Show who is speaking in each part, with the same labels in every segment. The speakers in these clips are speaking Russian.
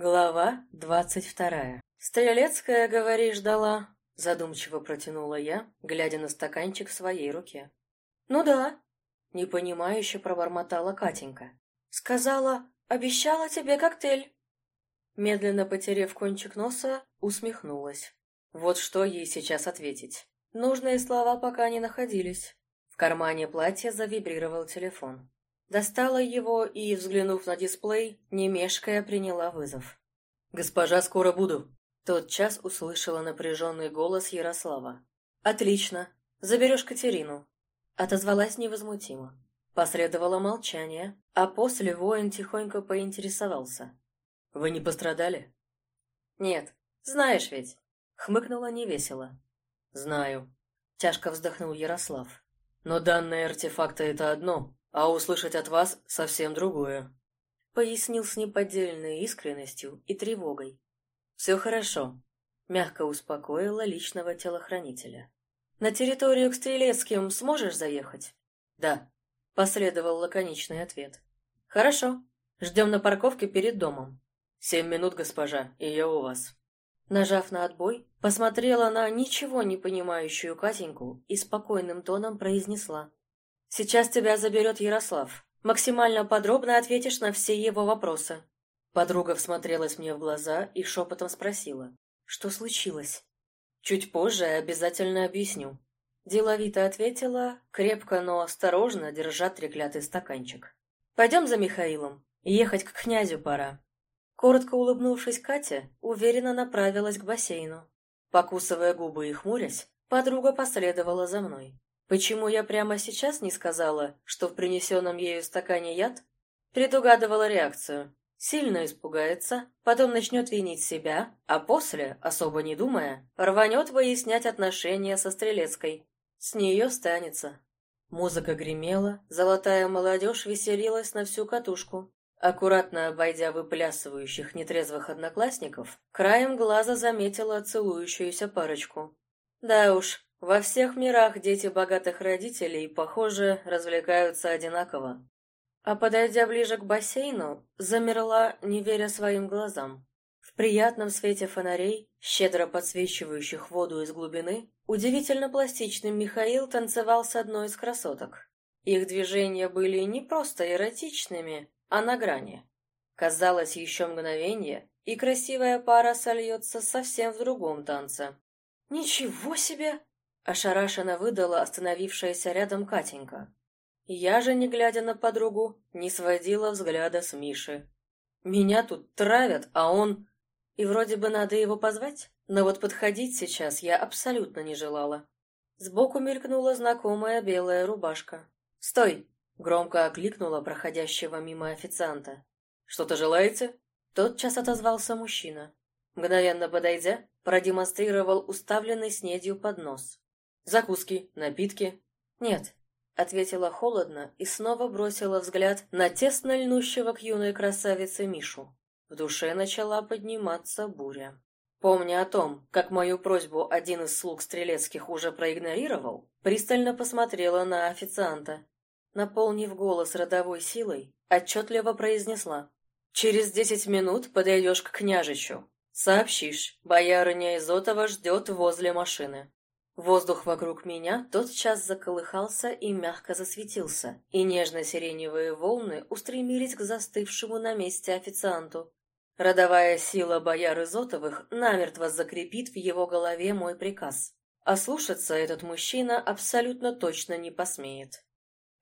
Speaker 1: Глава двадцать вторая. «Стрелецкая, говоришь, дала?» Задумчиво протянула я, глядя на стаканчик в своей руке. «Ну да», — непонимающе пробормотала Катенька. «Сказала, обещала тебе коктейль». Медленно потерев кончик носа, усмехнулась. Вот что ей сейчас ответить. Нужные слова пока не находились. В кармане платья завибрировал телефон. Достала его и, взглянув на дисплей, не мешкая, приняла вызов. «Госпожа, скоро буду!» Тот час услышала напряженный голос Ярослава. «Отлично. Заберешь Катерину». Отозвалась невозмутимо. Последовало молчание, а после воин тихонько поинтересовался. «Вы не пострадали?» «Нет. Знаешь ведь». Хмыкнула невесело. «Знаю». Тяжко вздохнул Ярослав. «Но данные артефакта — это одно, а услышать от вас совсем другое», — пояснил с неподдельной искренностью и тревогой. «Все хорошо», — мягко успокоила личного телохранителя. «На территорию к Стрелецким сможешь заехать?» «Да», — последовал лаконичный ответ. «Хорошо. Ждем на парковке перед домом». «Семь минут, госпожа, и я у вас». Нажав на отбой, посмотрела на ничего не понимающую Катеньку и спокойным тоном произнесла. Сейчас тебя заберет Ярослав. Максимально подробно ответишь на все его вопросы. Подруга всмотрелась мне в глаза и шепотом спросила. Что случилось? Чуть позже обязательно объясню. Деловито ответила, крепко, но осторожно держа треклятый стаканчик. Пойдем за Михаилом. Ехать к князю пора. Коротко улыбнувшись Кате, уверенно направилась к бассейну. Покусывая губы и хмурясь, подруга последовала за мной. Почему я прямо сейчас не сказала, что в принесенном ею стакане яд? Предугадывала реакцию. Сильно испугается, потом начнет винить себя, а после, особо не думая, рванет выяснять отношения со Стрелецкой. С нее станется. Музыка гремела, золотая молодежь веселилась на всю катушку. Аккуратно обойдя выплясывающих нетрезвых одноклассников, краем глаза заметила целующуюся парочку. Да уж, во всех мирах дети богатых родителей, похоже, развлекаются одинаково. А подойдя ближе к бассейну, замерла, не веря своим глазам. В приятном свете фонарей, щедро подсвечивающих воду из глубины, удивительно пластичный Михаил танцевал с одной из красоток. Их движения были не просто эротичными, а на грани. Казалось, еще мгновение, и красивая пара сольется совсем в другом танце. «Ничего себе!» Ошарашенно выдала остановившаяся рядом Катенька. Я же, не глядя на подругу, не сводила взгляда с Миши. Меня тут травят, а он... И вроде бы надо его позвать, но вот подходить сейчас я абсолютно не желала. Сбоку мелькнула знакомая белая рубашка. «Стой!» — громко окликнула проходящего мимо официанта. «Что-то желаете?» Тотчас отозвался мужчина. Мгновенно подойдя, продемонстрировал уставленный снедью поднос. Закуски, напитки? Нет, ответила холодно и снова бросила взгляд на тесно льнущего к юной красавице Мишу. В душе начала подниматься буря. Помня о том, как мою просьбу один из слуг Стрелецких уже проигнорировал, пристально посмотрела на официанта. Наполнив голос родовой силой, отчетливо произнесла. «Через десять минут подойдешь к княжичу. Сообщишь, боярыня Изотова ждет возле машины». Воздух вокруг меня тотчас заколыхался и мягко засветился, и нежно-сиреневые волны устремились к застывшему на месте официанту. Родовая сила бояр Изотовых намертво закрепит в его голове мой приказ. А слушаться этот мужчина абсолютно точно не посмеет.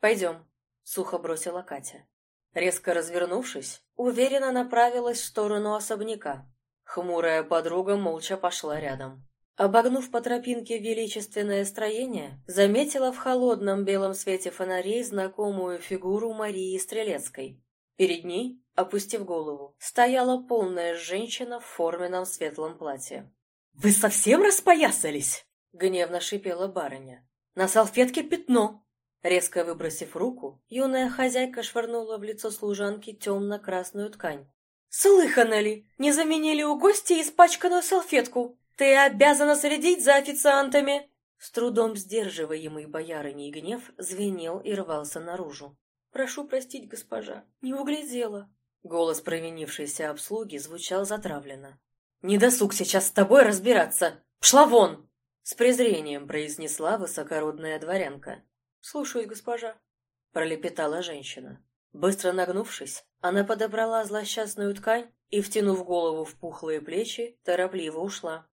Speaker 1: «Пойдем», — сухо бросила Катя. Резко развернувшись, уверенно направилась в сторону особняка. Хмурая подруга молча пошла рядом. Обогнув по тропинке величественное строение, заметила в холодном белом свете фонарей знакомую фигуру Марии Стрелецкой. Перед ней, опустив голову, стояла полная женщина в форменном светлом платье. «Вы совсем распоясались?» — гневно шипела барыня. «На салфетке пятно!» Резко выбросив руку, юная хозяйка швырнула в лицо служанки темно-красную ткань. «Слыхано ли? Не заменили у гостя испачканную салфетку? «Ты обязана следить за официантами!» С трудом сдерживаемый боярыней гнев звенел и рвался наружу. «Прошу простить, госпожа, не углядела!» Голос провинившейся обслуги звучал затравленно. «Не досуг сейчас с тобой разбираться! Пшла вон!» С презрением произнесла высокородная дворянка. «Слушаюсь, госпожа», — пролепетала женщина. Быстро нагнувшись, она подобрала злосчастную ткань и, втянув голову в пухлые плечи, торопливо ушла.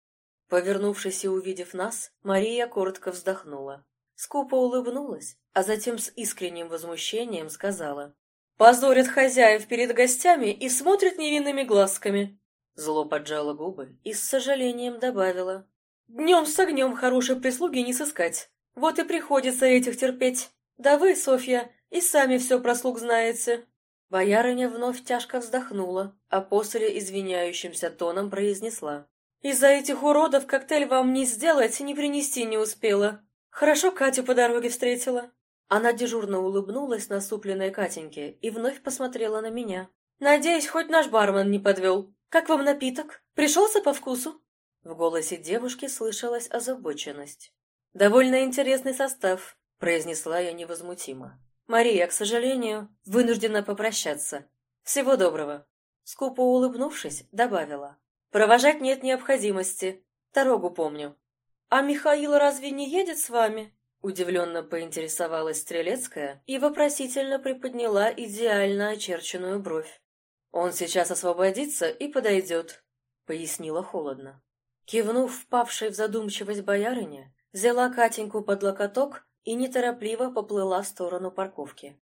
Speaker 1: Повернувшись и увидев нас, Мария коротко вздохнула. Скупо улыбнулась, а затем с искренним возмущением сказала. «Позорят хозяев перед гостями и смотрят невинными глазками». Зло поджала губы и с сожалением добавила. «Днем с огнем хорошей прислуги не сыскать. Вот и приходится этих терпеть. Да вы, Софья, и сами все про слуг знаете». Боярыня вновь тяжко вздохнула, а после извиняющимся тоном произнесла. «Из-за этих уродов коктейль вам не сделать и не принести не успела. Хорошо Катю по дороге встретила». Она дежурно улыбнулась насупленной Катеньке и вновь посмотрела на меня. «Надеюсь, хоть наш бармен не подвел. Как вам напиток? Пришелся по вкусу?» В голосе девушки слышалась озабоченность. «Довольно интересный состав», — произнесла я невозмутимо. «Мария, к сожалению, вынуждена попрощаться. Всего доброго». Скупо улыбнувшись, добавила. «Провожать нет необходимости. Дорогу помню». «А Михаил разве не едет с вами?» Удивленно поинтересовалась Стрелецкая и вопросительно приподняла идеально очерченную бровь. «Он сейчас освободится и подойдет», — пояснила холодно. Кивнув впавшей в задумчивость боярыне, взяла Катеньку под локоток и неторопливо поплыла в сторону парковки.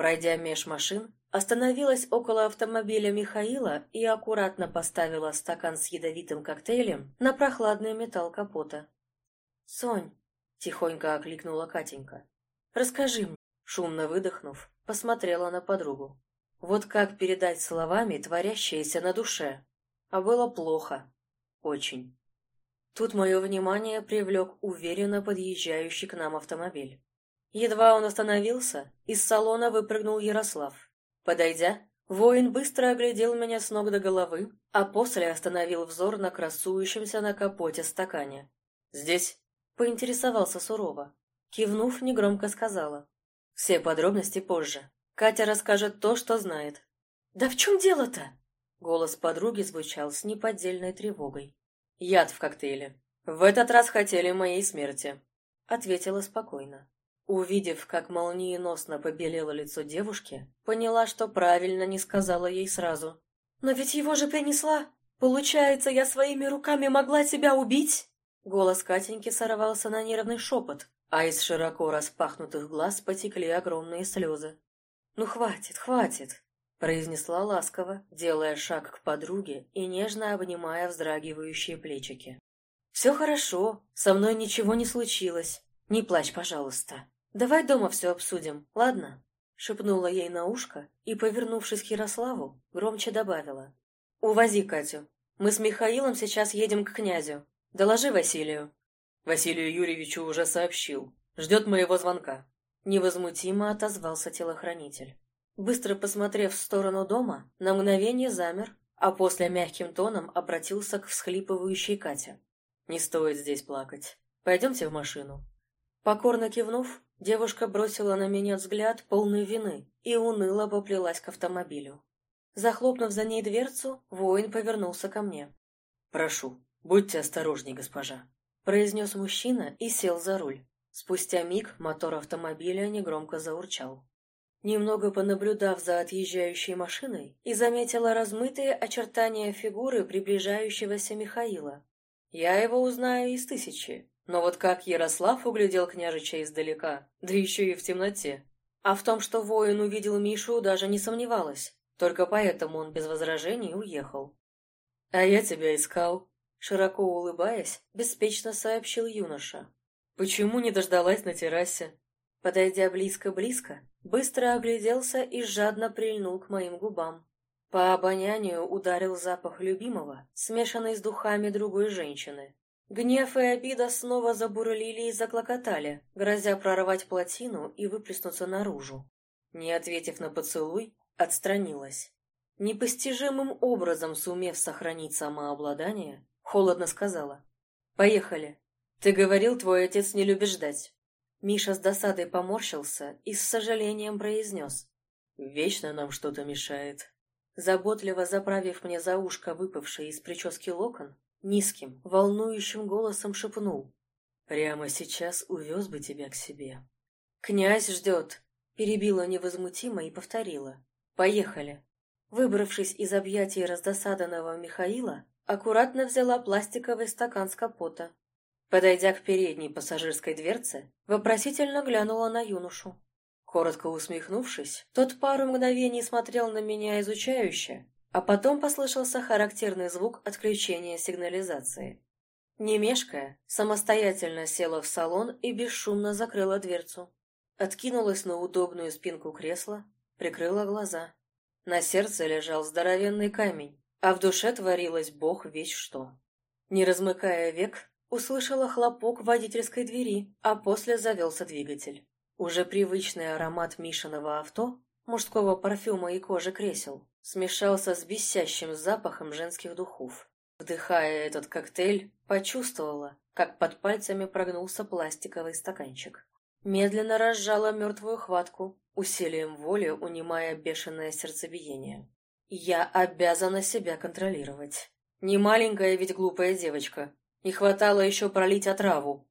Speaker 1: Пройдя меж машин, остановилась около автомобиля Михаила и аккуратно поставила стакан с ядовитым коктейлем на прохладный металл капота. «Сонь!» — тихонько окликнула Катенька. «Расскажи мне!» Шумно выдохнув, посмотрела на подругу. Вот как передать словами творящееся на душе? А было плохо. Очень. Тут мое внимание привлек уверенно подъезжающий к нам автомобиль. Едва он остановился, из салона выпрыгнул Ярослав. Подойдя, воин быстро оглядел меня с ног до головы, а после остановил взор на красующемся на капоте стакане. «Здесь?» — поинтересовался сурово. Кивнув, негромко сказала. «Все подробности позже. Катя расскажет то, что знает». «Да в чем дело-то?» Голос подруги звучал с неподдельной тревогой. «Яд в коктейле. В этот раз хотели моей смерти», — ответила спокойно. Увидев, как молниеносно побелело лицо девушки, поняла, что правильно не сказала ей сразу. «Но ведь его же принесла! Получается, я своими руками могла тебя убить?» Голос Катеньки сорвался на нервный шепот, а из широко распахнутых глаз потекли огромные слезы. «Ну хватит, хватит!» произнесла ласково, делая шаг к подруге и нежно обнимая вздрагивающие плечики. «Все хорошо, со мной ничего не случилось. Не плачь, пожалуйста. Давай дома все обсудим, ладно?» Шепнула ей на ушко и, повернувшись к Ярославу, громче добавила. «Увози Катю. Мы с Михаилом сейчас едем к князю. Доложи Василию».
Speaker 2: Василию Юрьевичу уже сообщил. Ждет моего звонка.
Speaker 1: Невозмутимо отозвался телохранитель. Быстро посмотрев в сторону дома, на мгновение замер, а после мягким тоном обратился к всхлипывающей Кате. «Не стоит здесь плакать. Пойдемте в машину». Покорно кивнув, девушка бросила на меня взгляд полной вины и уныло поплелась к автомобилю. Захлопнув за ней дверцу, воин повернулся ко мне.
Speaker 2: «Прошу, будьте осторожней, госпожа», — произнес мужчина и сел за руль.
Speaker 1: Спустя миг мотор автомобиля негромко заурчал. Немного понаблюдав за отъезжающей машиной, и заметила размытые очертания фигуры приближающегося Михаила. Я его узнаю из тысячи, но вот как Ярослав углядел княжича издалека, да еще и в темноте. А в том, что воин увидел Мишу, даже не сомневалась. Только поэтому он без возражений уехал. «А я тебя искал», — широко улыбаясь, беспечно сообщил юноша. «Почему не дождалась на террасе?» Подойдя близко-близко, быстро огляделся и жадно прильнул к моим губам. По обонянию ударил запах любимого, смешанный с духами другой женщины. Гнев и обида снова забурлили и заклокотали, грозя прорвать плотину и выплеснуться наружу. Не ответив на поцелуй, отстранилась. Непостижимым образом сумев сохранить самообладание, холодно сказала. «Поехали. Ты говорил, твой отец не любит ждать. Миша с досадой поморщился и с сожалением произнес. «Вечно нам что-то мешает». заботливо заправив мне за ушко выпавший из прически локон, низким, волнующим голосом шепнул. «Прямо сейчас увез бы тебя к себе». «Князь ждет», — перебила невозмутимо и повторила. «Поехали». Выбравшись из объятий раздосаданного Михаила, аккуратно взяла пластиковый стакан с капота. Подойдя к передней пассажирской дверце, вопросительно глянула на юношу. Коротко усмехнувшись, тот пару мгновений смотрел на меня изучающе, а потом послышался характерный звук отключения сигнализации. Не мешкая, самостоятельно села в салон и бесшумно закрыла дверцу. Откинулась на удобную спинку кресла, прикрыла глаза. На сердце лежал здоровенный камень, а в душе творилось бог весь что. Не размыкая век, услышала хлопок водительской двери, а после завелся двигатель. Уже привычный аромат Мишиного авто, мужского парфюма и кожи кресел, смешался с бесящим запахом женских духов. Вдыхая этот коктейль, почувствовала, как под пальцами прогнулся пластиковый стаканчик. Медленно разжала мертвую хватку, усилием воли унимая бешеное сердцебиение. Я обязана себя контролировать. Не маленькая ведь глупая девочка. Не хватало еще пролить отраву.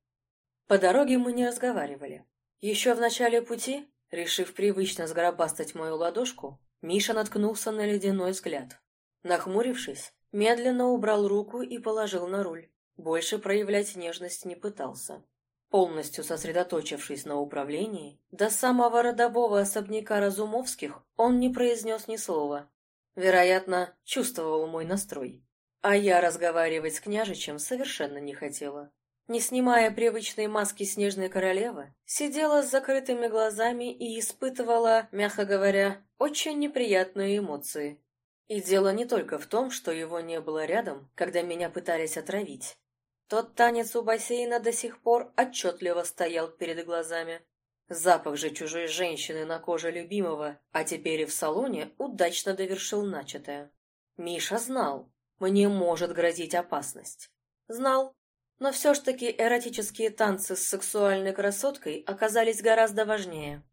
Speaker 1: По дороге мы не разговаривали. Еще в начале пути, решив привычно сгробастать мою ладошку, Миша наткнулся на ледяной взгляд. Нахмурившись, медленно убрал руку и положил на руль. Больше проявлять нежность не пытался. Полностью сосредоточившись на управлении, до самого родового особняка Разумовских он не произнес ни слова. Вероятно, чувствовал мой настрой. А я разговаривать с княжичем совершенно не хотела не снимая привычной маски снежной королевы, сидела с закрытыми глазами и испытывала, мягко говоря, очень неприятные эмоции. И дело не только в том, что его не было рядом, когда меня пытались отравить. Тот танец у бассейна до сих пор отчетливо стоял перед глазами. Запах же чужой женщины на коже любимого, а теперь и в салоне, удачно довершил начатое. Миша знал, мне может грозить опасность. Знал, но все ж таки эротические танцы с сексуальной красоткой оказались гораздо важнее.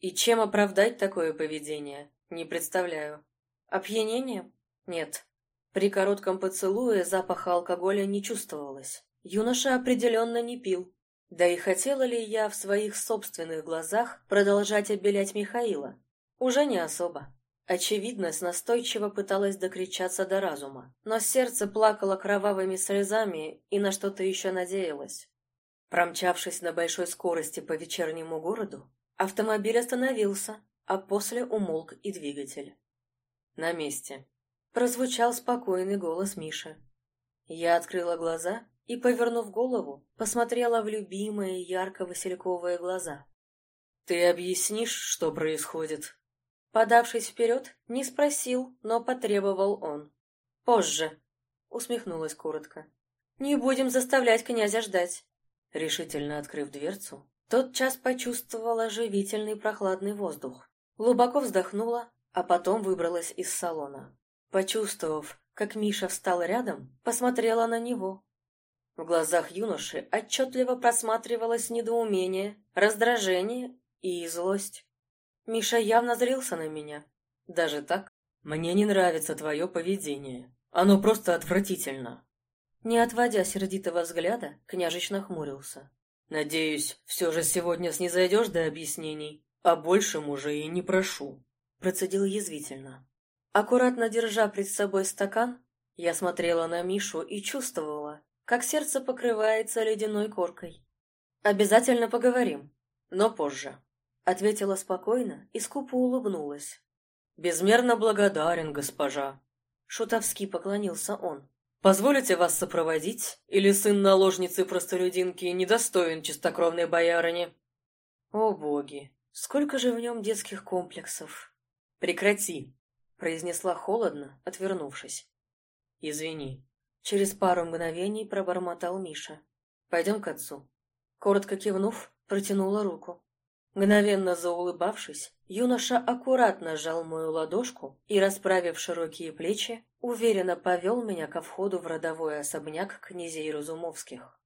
Speaker 1: И чем оправдать такое поведение, не представляю. Опьянение? Нет. При коротком поцелуе запаха алкоголя не чувствовалось. Юноша определенно не пил. Да и хотела ли я в своих собственных глазах продолжать обелять Михаила? Уже не особо. Очевидность настойчиво пыталась докричаться до разума, но сердце плакало кровавыми слезами и на что-то еще надеялось. Промчавшись на большой скорости по вечернему городу, автомобиль остановился, а после умолк и двигатель. «На месте», — прозвучал спокойный голос Миши. Я открыла глаза и, повернув голову, посмотрела в любимые ярко-васильковые глаза. «Ты объяснишь, что происходит?» Подавшись вперед, не спросил, но потребовал он. «Позже», — усмехнулась коротко. «Не будем заставлять князя ждать». Решительно открыв дверцу, тотчас почувствовала живительный прохладный воздух. Глубоко вздохнула, а потом выбралась из салона. Почувствовав, как Миша встал рядом, посмотрела на него. В глазах юноши отчетливо просматривалось недоумение, раздражение и злость. Миша явно злился на меня. Даже так? Мне не нравится твое поведение. Оно просто отвратительно. Не отводя сердитого взгляда, княжич нахмурился. Надеюсь, все же сегодня снизойдешь до объяснений, а большим уже и не прошу. Процедил язвительно. Аккуратно держа пред собой стакан, я смотрела на Мишу и чувствовала, как сердце покрывается ледяной коркой. Обязательно поговорим, но позже. Ответила спокойно и скупо улыбнулась. «Безмерно благодарен, госпожа!» Шутовски поклонился он. «Позволите вас сопроводить? Или сын наложницы-простолюдинки недостоин чистокровной боярыни?» «О боги! Сколько же в нем детских комплексов!» «Прекрати!» — произнесла холодно, отвернувшись. «Извини». Через пару мгновений пробормотал Миша. «Пойдем к отцу». Коротко кивнув, протянула руку. Мгновенно заулыбавшись, юноша аккуратно сжал мою ладошку и, расправив широкие плечи, уверенно повел меня ко входу в родовой особняк князей Разумовских.